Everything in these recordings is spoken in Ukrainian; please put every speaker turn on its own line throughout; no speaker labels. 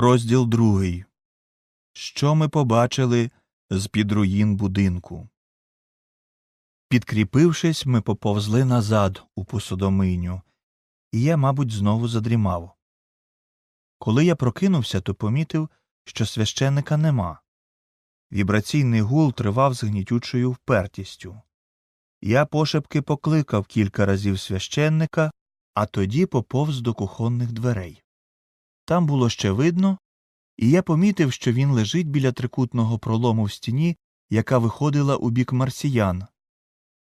Розділ другий. Що ми побачили з під руїн будинку? Підкріпившись, ми поповзли назад у посудомийню, і я, мабуть, знову задрімав. Коли я прокинувся, то помітив, що священника нема. Вібраційний гул тривав з гнітючою впертістю. Я пошепки покликав кілька разів священника, а тоді поповз до кухонних дверей. Там було ще видно, і я помітив, що він лежить біля трикутного пролому в стіні, яка виходила у бік марсіян.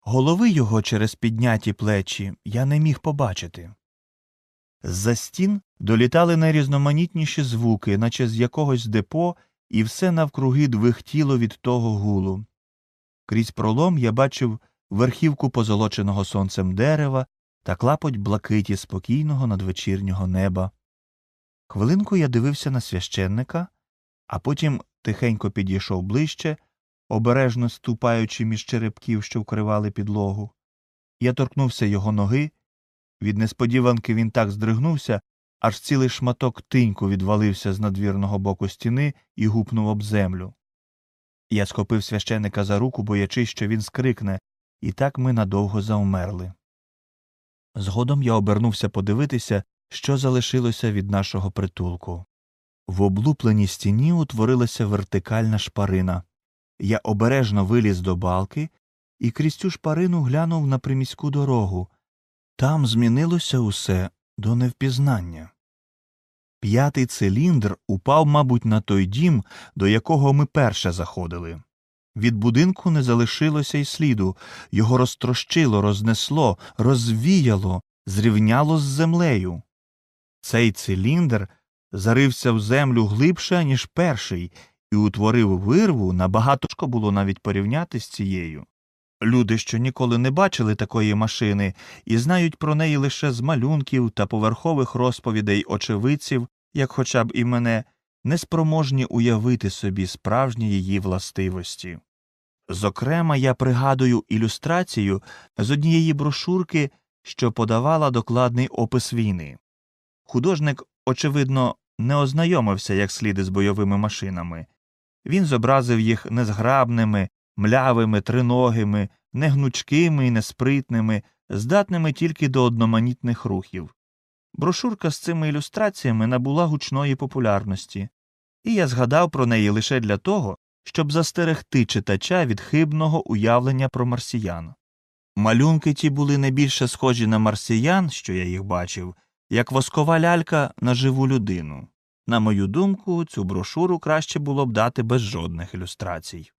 Голови його через підняті плечі я не міг побачити. З-за стін долітали найрізноманітніші звуки, наче з якогось депо, і все навкруги двихтіло від того гулу. Крізь пролом я бачив верхівку позолоченого сонцем дерева та клапоть блакиті спокійного надвечірнього неба. Хвилинку я дивився на священника, а потім тихенько підійшов ближче, обережно ступаючи між черепків, що вкривали підлогу. Я торкнувся його ноги. Від несподіванки він так здригнувся, аж цілий шматок тиньку відвалився з надвірного боку стіни і гупнув об землю. Я схопив священика за руку, боячись, що він скрикне, і так ми надовго завмерли. Згодом я обернувся подивитися, що залишилося від нашого притулку. В облупленій стіні утворилася вертикальна шпарина. Я обережно виліз до балки і крізь цю шпарину глянув на приміську дорогу. Там змінилося усе до невпізнання. П'ятий циліндр упав, мабуть, на той дім, до якого ми перше заходили. Від будинку не залишилося й сліду, його розтрощило, рознесло, розвіяло, зрівняло з землею. Цей циліндр зарився в землю глибше, ніж перший, і утворив вирву набагато важко було навіть порівняти з цією. Люди, що ніколи не бачили такої машини і знають про неї лише з малюнків та поверхових розповідей очевидців, як хоча б і мене, неспроможні уявити собі справжні її властивості. Зокрема, я пригадую ілюстрацію з однієї брошурки, що подавала докладний опис війни. Художник, очевидно, не ознайомився як слід із бойовими машинами. Він зобразив їх незграбними, млявими, триногими, негнучкими і неспритними, здатними тільки до одноманітних рухів. Брошурка з цими ілюстраціями набула гучної популярності, і я згадав про неї лише для того, щоб застерегти читача від хибного уявлення про марсіян. Малюнки ті були не більше схожі на марсіян, що я їх бачив, як воскова лялька на живу людину. На мою думку, цю брошуру краще було б дати без жодних ілюстрацій.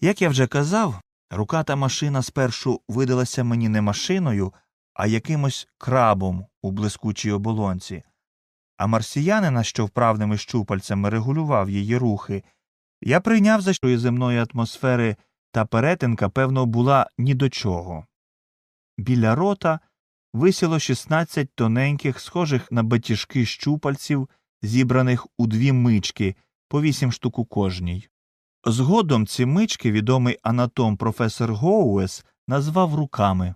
Як я вже казав, руката машина спершу видалася мені не машиною, а якимось крабом у блискучій оболонці, а марсіянина, що вправними щупальцями регулював її рухи, я прийняв за що земної атмосфери та перетинка, певно, була ні до чого. Біля рота висіло 16 тоненьких, схожих на батіжки щупальців, зібраних у дві мички, по вісім штук у кожній. Згодом ці мички відомий анатом професор Гоуес назвав руками.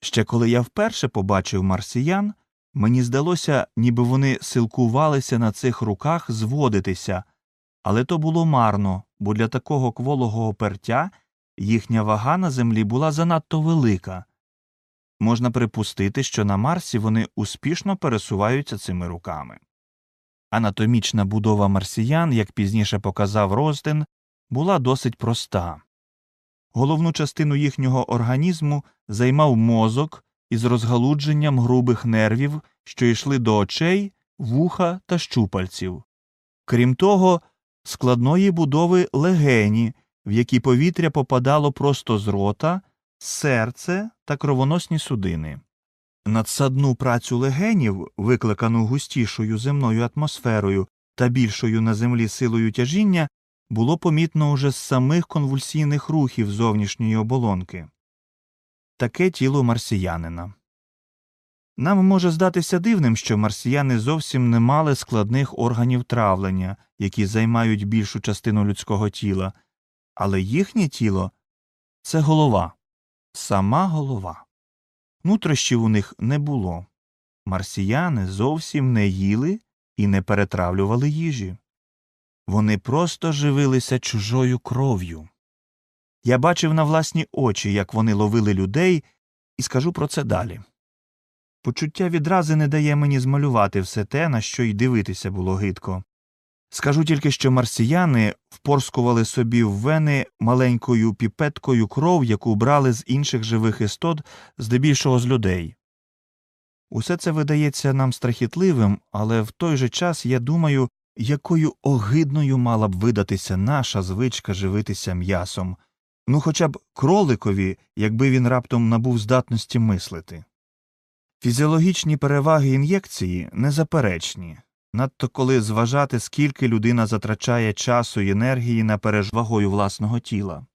Ще коли я вперше побачив марсіян, мені здалося, ніби вони силкувалися на цих руках зводитися, але то було марно, бо для такого кволого опертя їхня вага на землі була занадто велика. Можна припустити, що на Марсі вони успішно пересуваються цими руками. Анатомічна будова марсіян, як пізніше показав Розден, була досить проста. Головну частину їхнього організму займав мозок із розгалудженням грубих нервів, що йшли до очей, вуха та щупальців. Крім того, складної будови легені, в які повітря попадало просто з рота, серце та кровоносні судини. Надсадну працю легенів, викликану густішою земною атмосферою та більшою на землі силою тяжіння, було помітно уже з самих конвульсійних рухів зовнішньої оболонки. Таке тіло марсіянина. Нам може здатися дивним, що марсіяни зовсім не мали складних органів травлення, які займають більшу частину людського тіла, але їхнє тіло це голова, сама голова. Нутрощів у них не було. Марсіяни зовсім не їли і не перетравлювали їжі. Вони просто живилися чужою кров'ю. Я бачив на власні очі, як вони ловили людей, і скажу про це далі. Почуття відрази не дає мені змалювати все те, на що й дивитися було гидко. Скажу тільки, що марсіяни впорскували собі в вени маленькою піпеткою кров, яку брали з інших живих істот, здебільшого з людей. Усе це видається нам страхітливим, але в той же час я думаю, якою огидною мала б видатися наша звичка живитися м'ясом, ну хоча б кроликові, якби він раптом набув здатності мислити. Фізіологічні переваги ін'єкції незаперечні, надто коли зважати, скільки людина затрачає часу й енергії на пережвагою власного тіла.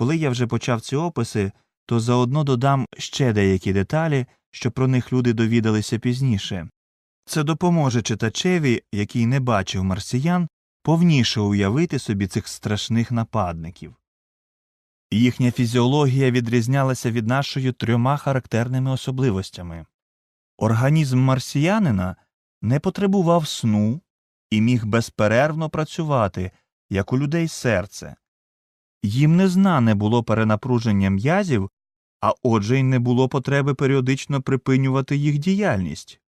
Коли я вже почав ці описи, то заодно додам ще деякі деталі, що про них люди довідалися пізніше. Це допоможе читачеві, який не бачив марсіян, повніше уявити собі цих страшних нападників. Їхня фізіологія відрізнялася від нашої трьома характерними особливостями. Організм марсіянина не потребував сну і міг безперервно працювати, як у людей серце. Їм незнане було перенапруження м'язів, а отже й не було потреби періодично припинювати їх діяльність.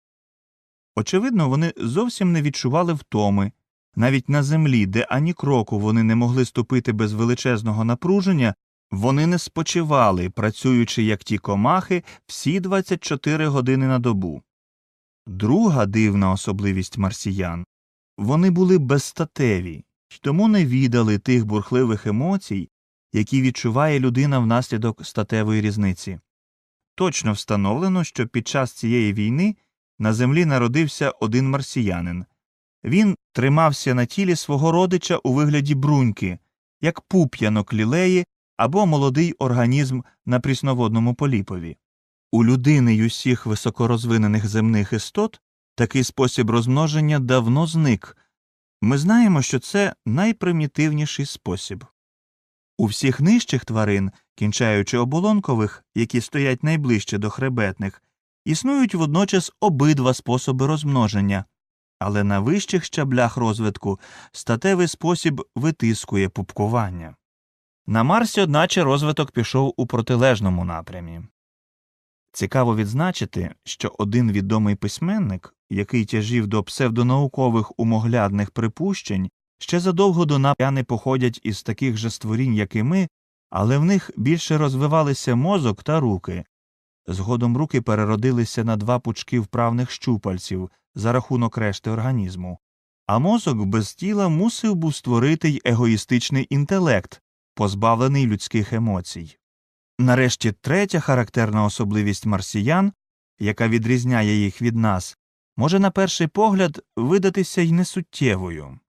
Очевидно, вони зовсім не відчували втоми, навіть на землі, де ані кроку вони не могли ступити без величезного напруження, вони не спочивали, працюючи як ті комахи всі 24 години на добу. Друга дивна особливість марсіян вони були безстатеві тому не віддали тих бурхливих емоцій, які відчуває людина внаслідок статевої різниці. Точно встановлено, що під час цієї війни на землі народився один марсіянин. Він тримався на тілі свого родича у вигляді бруньки, як пуп'янок лілеї або молодий організм на прісноводному поліпові. У людини й усіх високорозвинених земних істот такий спосіб розмноження давно зник. Ми знаємо, що це найпримітивніший спосіб. У всіх нижчих тварин, кінчаючи оболонкових, які стоять найближче до хребетних, існують водночас обидва способи розмноження, але на вищих щаблях розвитку статевий спосіб витискує пупкування. На Марсі, одначе, розвиток пішов у протилежному напрямі. Цікаво відзначити, що один відомий письменник, який тяжів до псевдонаукових умоглядних припущень, ще задовго до нап'яни походять із таких же створінь, як і ми, але в них більше розвивалися мозок та руки. Згодом руки переродилися на два пучки вправних щупальців за рахунок решти організму, а мозок без тіла мусив був створити й егоїстичний інтелект, позбавлений людських емоцій. Нарешті третя характерна особливість марсіян, яка відрізняє їх від нас, може на перший погляд видатися й несуттєвою.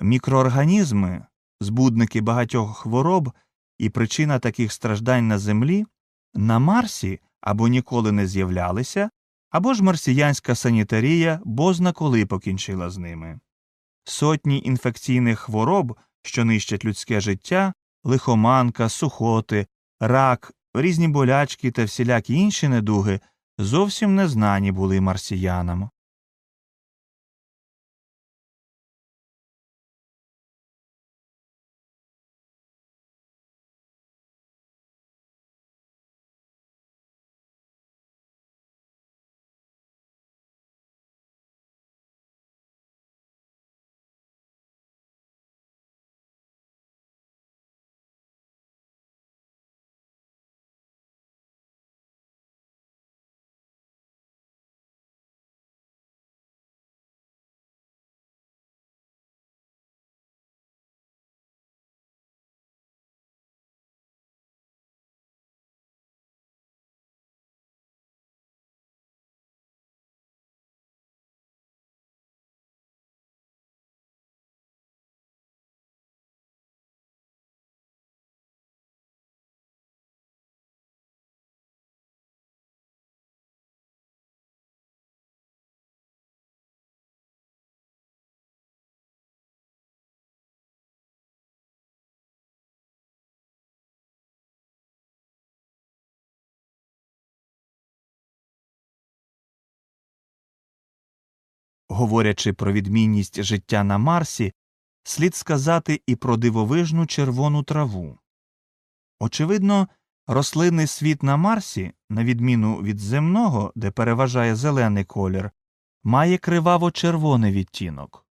Мікроорганізми, збудники багатьох хвороб і причина таких страждань на Землі, на Марсі або ніколи не з'являлися, або ж марсіянська санітарія бозна коли покінчила з ними. Сотні інфекційних хвороб, що нищать людське життя, лихоманка, сухоти, рак, різні болячки та всілякі інші недуги зовсім не знані були марсіянам. Говорячи про відмінність життя на Марсі, слід сказати і про дивовижну червону траву. Очевидно, рослинний світ на Марсі, на відміну від земного, де переважає зелений колір, має криваво червоний відтінок.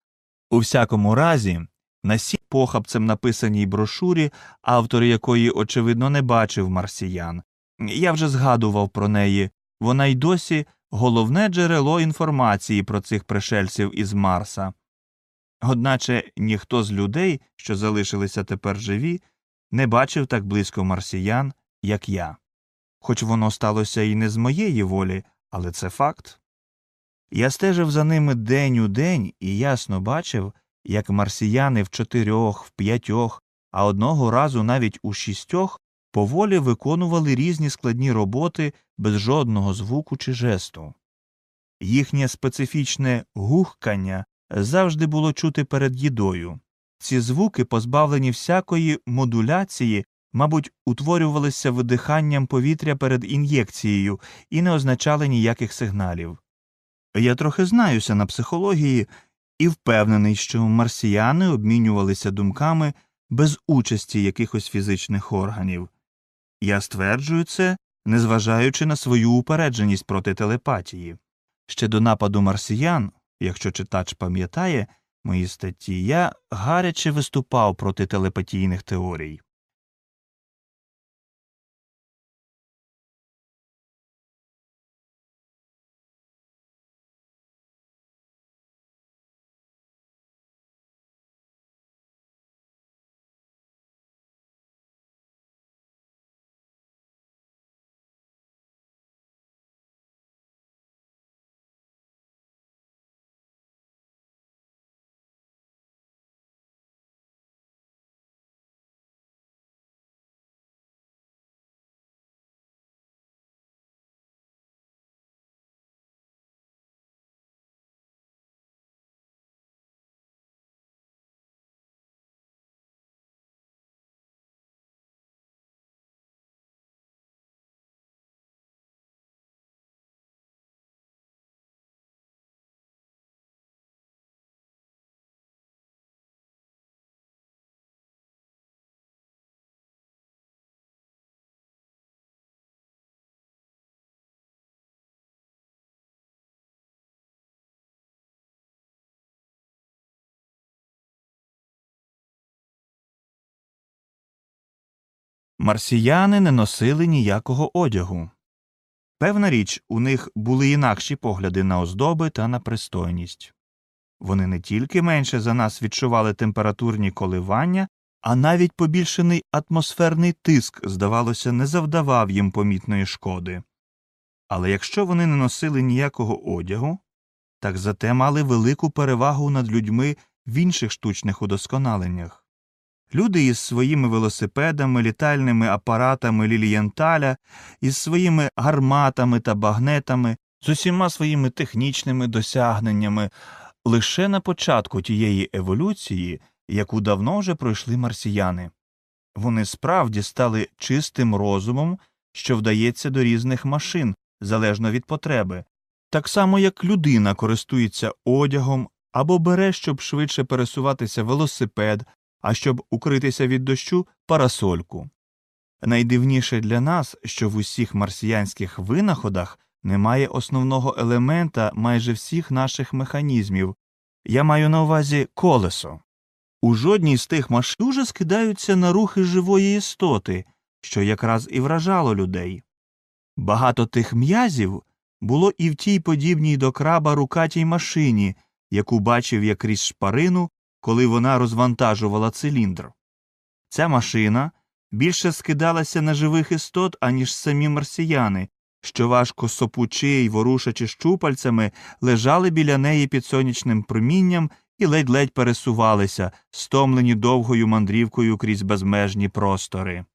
У всякому разі, на сій похабцем написаній брошурі, автор якої, очевидно, не бачив марсіян, я вже згадував про неї, вона й досі головне джерело інформації про цих пришельців із Марса. Одначе ніхто з людей, що залишилися тепер живі, не бачив так близько марсіян, як я. Хоч воно сталося і не з моєї волі, але це факт. Я стежив за ними день у день і ясно бачив, як марсіяни в чотирьох, в п'ятьох, а одного разу навіть у шістьох поволі виконували різні складні роботи без жодного звуку чи жесту. Їхнє специфічне гухкання завжди було чути перед їдою. Ці звуки, позбавлені всякої модуляції, мабуть, утворювалися видиханням повітря перед ін'єкцією і не означали ніяких сигналів. Я трохи знаюся на психології і впевнений, що марсіяни обмінювалися думками без участі якихось фізичних органів. Я стверджую це, незважаючи на свою упередженість проти телепатії. Ще до нападу марсіян, якщо читач пам'ятає мої статті, я гаряче виступав проти телепатійних теорій. Марсіяни не носили ніякого одягу. Певна річ, у них були інакші погляди на оздоби та на пристойність. Вони не тільки менше за нас відчували температурні коливання, а навіть побільшений атмосферний тиск, здавалося, не завдавав їм помітної шкоди. Але якщо вони не носили ніякого одягу, так зате мали велику перевагу над людьми в інших штучних удосконаленнях. Люди із своїми велосипедами, літальними апаратами Лілієнталя, із своїми гарматами та багнетами, з усіма своїми технічними досягненнями, лише на початку тієї еволюції, яку давно вже пройшли марсіяни. Вони справді стали чистим розумом, що вдається до різних машин, залежно від потреби, так само як людина користується одягом або бере, щоб швидше пересуватися велосипед а щоб укритися від дощу парасольку. Найдивніше для нас, що в усіх марсіянських винаходах немає основного елемента майже всіх наших механізмів я маю на увазі колесо. У жодній з тих машин дуже скидаються на рухи живої істоти, що якраз і вражало людей. Багато тих м'язів було і в тій подібній до краба рукатій машині, яку бачив я крізь шпарину коли вона розвантажувала циліндр. Ця машина більше скидалася на живих істот, аніж самі марсіяни, що важко сопучи й ворушачи щупальцями, лежали біля неї під сонячним промінням і ледь-ледь пересувалися, стомлені довгою мандрівкою крізь безмежні простори.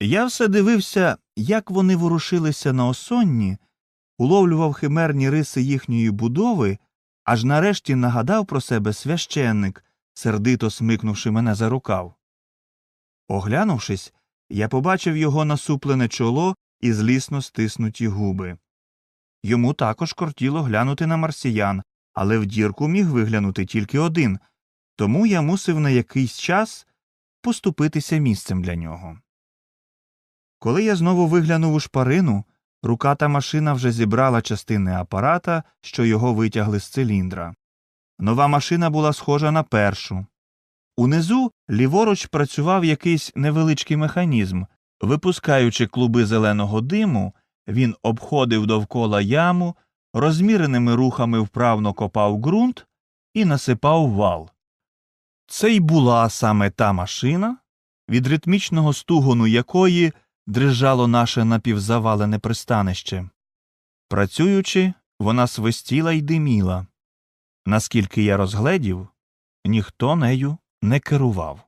Я все дивився, як вони ворушилися на осонні, уловлював химерні риси їхньої будови аж нарешті нагадав про себе священник, сердито смикнувши мене за рукав. Оглянувшись, я побачив його насуплене чоло і злісно стиснуті губи. Йому також кортіло глянути на марсіян, але в дірку міг виглянути тільки один, тому я мусив на якийсь час поступитися місцем для нього. Коли я знову виглянув у шпарину, Рука та машина вже зібрала частини апарата, що його витягли з циліндра. Нова машина була схожа на першу. Унизу ліворуч працював якийсь невеличкий механізм. Випускаючи клуби зеленого диму, він обходив довкола яму, розміреними рухами вправно копав ґрунт і насипав вал. Це й була саме та машина, від ритмічного стугону якої дрижало наше напівзавалене пристанище. Працюючи, вона свистіла й диміла. Наскільки я розгледів, ніхто нею не керував.